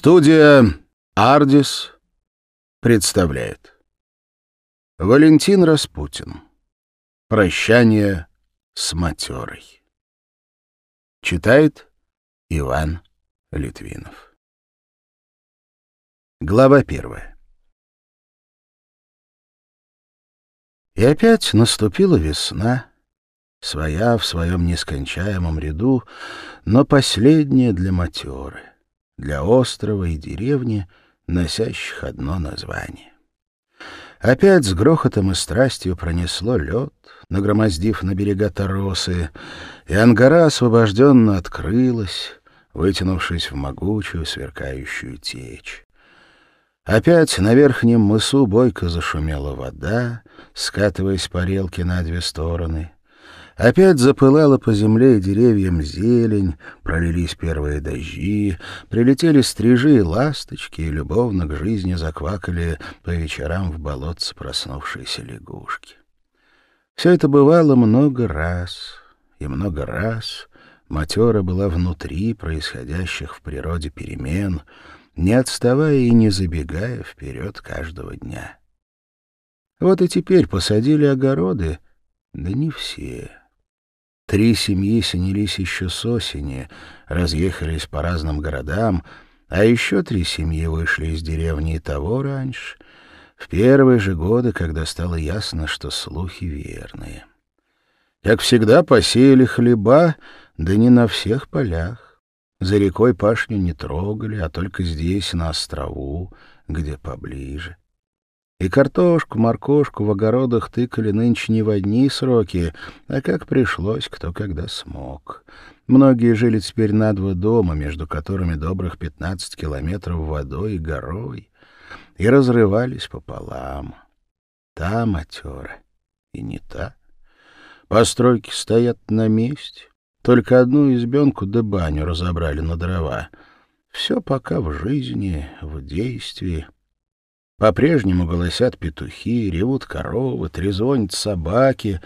Студия «Ардис» представляет. Валентин Распутин. «Прощание с матерой» Читает Иван Литвинов. Глава первая. И опять наступила весна, своя в своем нескончаемом ряду, но последняя для матеры для острова и деревни, носящих одно название. Опять с грохотом и страстью пронесло лед, нагромоздив на берега Таросы, и ангара освобожденно открылась, вытянувшись в могучую сверкающую течь. Опять на верхнем мысу бойко зашумела вода, скатываясь по релке на две стороны — Опять запылала по земле и деревьям зелень, пролились первые дожди, прилетели стрижи и ласточки, и любовно к жизни заквакали по вечерам в болотце проснувшиеся лягушки. Все это бывало много раз, и много раз матера была внутри происходящих в природе перемен, не отставая и не забегая вперед каждого дня. Вот и теперь посадили огороды, да не все. Три семьи снялись еще с осени, разъехались по разным городам, а еще три семьи вышли из деревни и того раньше, в первые же годы, когда стало ясно, что слухи верные. Как всегда, посеяли хлеба, да не на всех полях. За рекой пашню не трогали, а только здесь, на острову, где поближе. И картошку, моркошку в огородах тыкали нынче не в одни сроки, а как пришлось, кто когда смог. Многие жили теперь на два дома, между которыми добрых пятнадцать километров водой и горой, и разрывались пополам. Та матера и не та. Постройки стоят на месте. Только одну избенку да баню разобрали на дрова. Все пока в жизни, в действии — по-прежнему голосят петухи, ревут коровы, трезвонят собаки,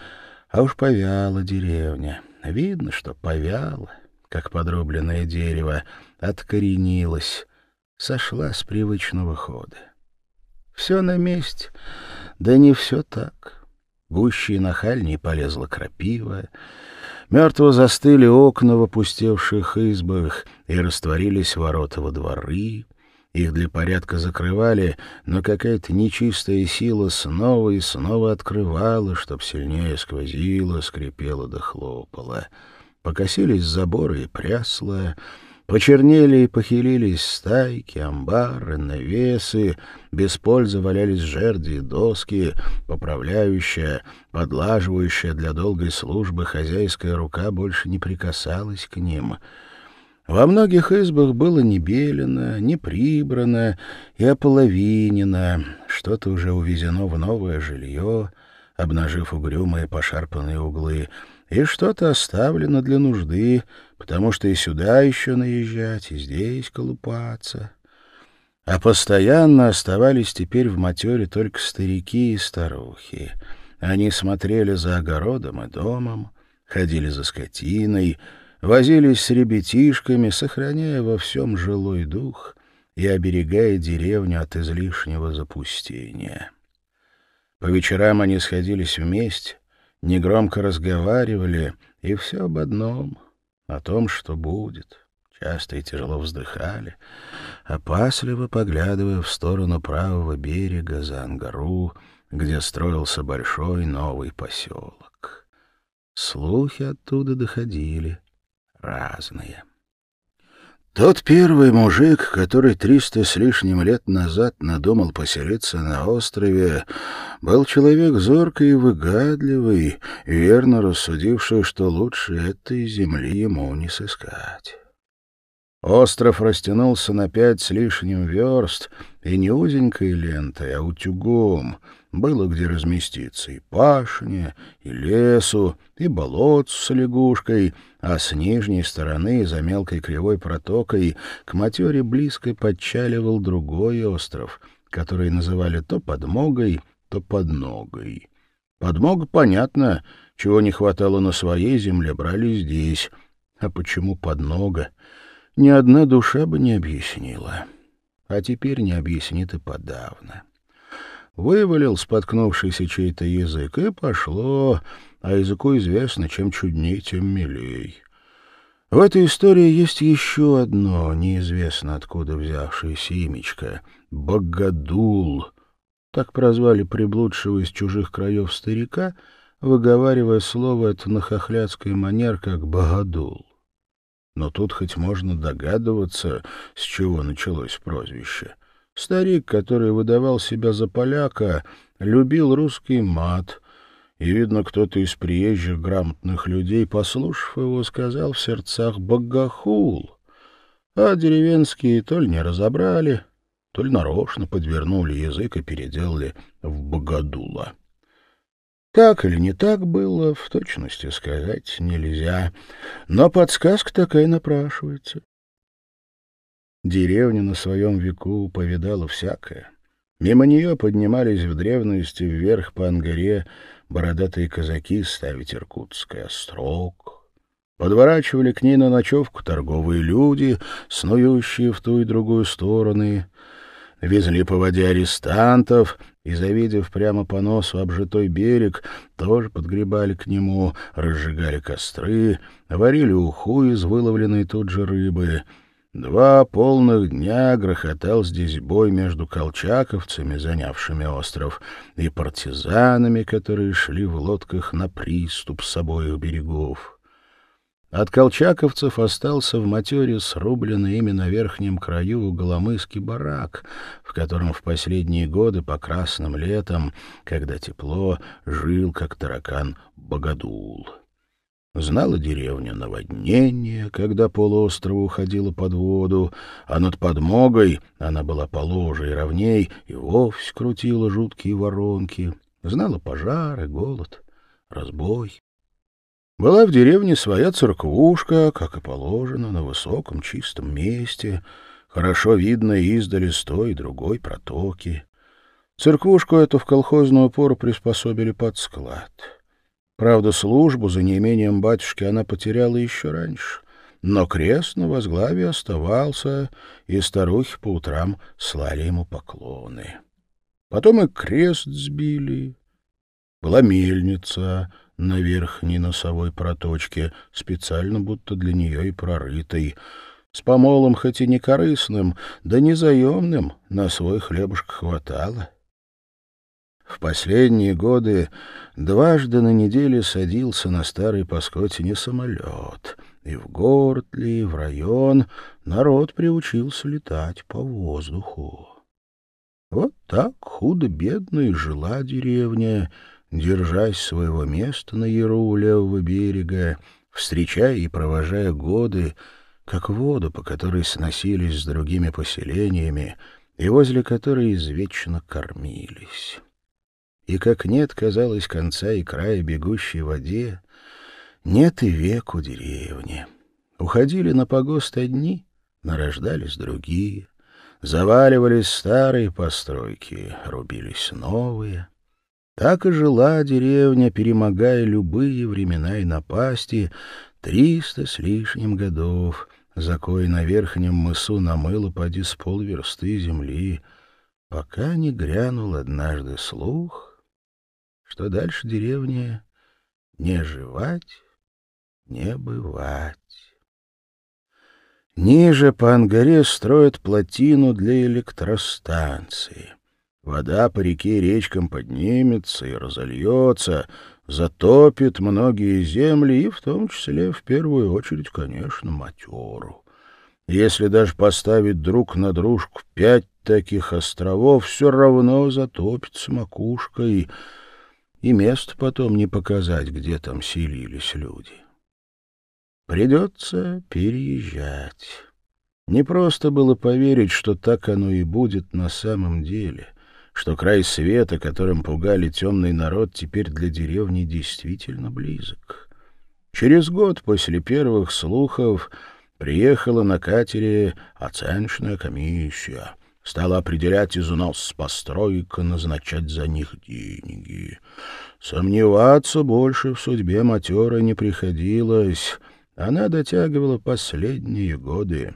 а уж повяла деревня. Видно, что повяла, как подрубленное дерево, откоренилась, сошла с привычного хода. Все на месте, да не все так. Гуще и нахальней полезла крапива, Мертво застыли окна в опустевших избах и растворились ворота во дворы, их для порядка закрывали, но какая-то нечистая сила снова и снова открывала, чтоб сильнее сквозила, скрипела да хлопала. Покосились заборы и прясла, почернели и похилились стайки, амбары, навесы, без пользы валялись жерди и доски, поправляющая, подлаживающая для долгой службы хозяйская рука больше не прикасалась к ним — во многих избах было не белено, не прибрано и ополовинено, что-то уже увезено в новое жилье, обнажив угрюмые пошарпанные углы, и что-то оставлено для нужды, потому что и сюда еще наезжать, и здесь колупаться. А постоянно оставались теперь в матере только старики и старухи. Они смотрели за огородом и домом, ходили за скотиной, возились с ребятишками, сохраняя во всем жилой дух и оберегая деревню от излишнего запустения. По вечерам они сходились вместе, негромко разговаривали, и все об одном — о том, что будет. Часто и тяжело вздыхали, опасливо поглядывая в сторону правого берега за Ангару, где строился большой новый поселок. Слухи оттуда доходили разные. Тот первый мужик, который триста с лишним лет назад надумал поселиться на острове, был человек зоркий и выгадливый, верно рассудивший, что лучше этой земли ему не сыскать. Остров растянулся на пять с лишним верст, и не узенькой лентой, а утюгом — было где разместиться и пашне, и лесу, и болот с лягушкой, а с нижней стороны, за мелкой кривой протокой, к матере близко подчаливал другой остров, который называли то подмогой, то подногой. Подмога, понятно, чего не хватало на своей земле, брали здесь. А почему поднога? Ни одна душа бы не объяснила. А теперь не объяснит и подавно. Вывалил споткнувшийся чей-то язык, и пошло, а языку известно, чем чудней, тем милей. В этой истории есть еще одно, неизвестно откуда взявшееся имечко — Богодул. Так прозвали приблудшего из чужих краев старика, выговаривая слово это на хохлядской манер, как «богодул». Но тут хоть можно догадываться, с чего началось прозвище. Старик, который выдавал себя за поляка, любил русский мат, и, видно, кто-то из приезжих грамотных людей, послушав его, сказал в сердцах «богохул», а деревенские то ли не разобрали, то ли нарочно подвернули язык и переделали в «богодула». Так или не так было, в точности сказать нельзя, но подсказка такая напрашивается. Деревня на своем веку повидала всякое. Мимо нее поднимались в древности вверх по Ангаре бородатые казаки ставить Иркутский острог. Подворачивали к ней на ночевку торговые люди, снующие в ту и другую стороны. Везли по воде арестантов и, завидев прямо по носу обжитой берег, тоже подгребали к нему, разжигали костры, варили уху из выловленной тут же рыбы — Два полных дня грохотал здесь бой между колчаковцами, занявшими остров, и партизанами, которые шли в лодках на приступ с обоих берегов. От колчаковцев остался в матере срубленный ими на верхнем краю голомыский барак, в котором в последние годы по красным летам, когда тепло, жил, как таракан, богодул. Знала деревня наводнение, когда полуострова уходило под воду, а над подмогой она была положе и ровней, и вовсе крутила жуткие воронки. Знала пожары, голод, разбой. Была в деревне своя церквушка, как и положено, на высоком чистом месте, хорошо видно издали с той и другой протоки. Церквушку эту в колхозную пору приспособили под склад — Правда, службу за неимением батюшки она потеряла еще раньше. Но крест на возглаве оставался, и старухи по утрам слали ему поклоны. Потом и крест сбили. Была мельница на верхней носовой проточке, специально будто для нее и прорытой, с помолом хоть и не корыстным, да незаемным, на свой хлебушек хватало. В последние годы дважды на неделю садился на старой Паскотине самолет, и в город ли, и в район народ приучился летать по воздуху. Вот так худо-бедно и жила деревня, держась своего места на яру у левого берега, встречая и провожая годы, как воду, по которой сносились с другими поселениями и возле которой извечно кормились и как нет, казалось, конца и края бегущей воде, нет и веку деревни. Уходили на погост одни, нарождались другие, заваливались старые постройки, рубились новые. Так и жила деревня, перемогая любые времена и напасти, триста с лишним годов, за кой на верхнем мысу намыло поди с полверсты земли, пока не грянул однажды слух — что дальше деревни не жевать, не бывать. Ниже по Ангаре строят плотину для электростанции. Вода по реке речкам поднимется и разольется, затопит многие земли, и в том числе, в первую очередь, конечно, матеру. Если даже поставить друг на дружку пять таких островов, все равно затопится макушкой — и место потом не показать, где там селились люди. Придется переезжать. Не просто было поверить, что так оно и будет на самом деле, что край света, которым пугали темный народ, теперь для деревни действительно близок. Через год после первых слухов приехала на катере оценочная комиссия — стала определять износ постройка, назначать за них деньги. Сомневаться больше в судьбе матера не приходилось. Она дотягивала последние годы.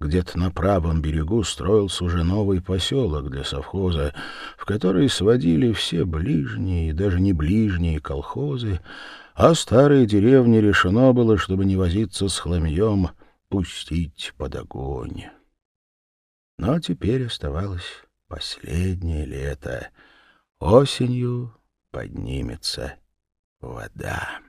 Где-то на правом берегу строился уже новый поселок для совхоза, в который сводили все ближние и даже не ближние колхозы, а старые деревни решено было, чтобы не возиться с хламьем, пустить под огонь. Но теперь оставалось последнее лето. Осенью поднимется вода.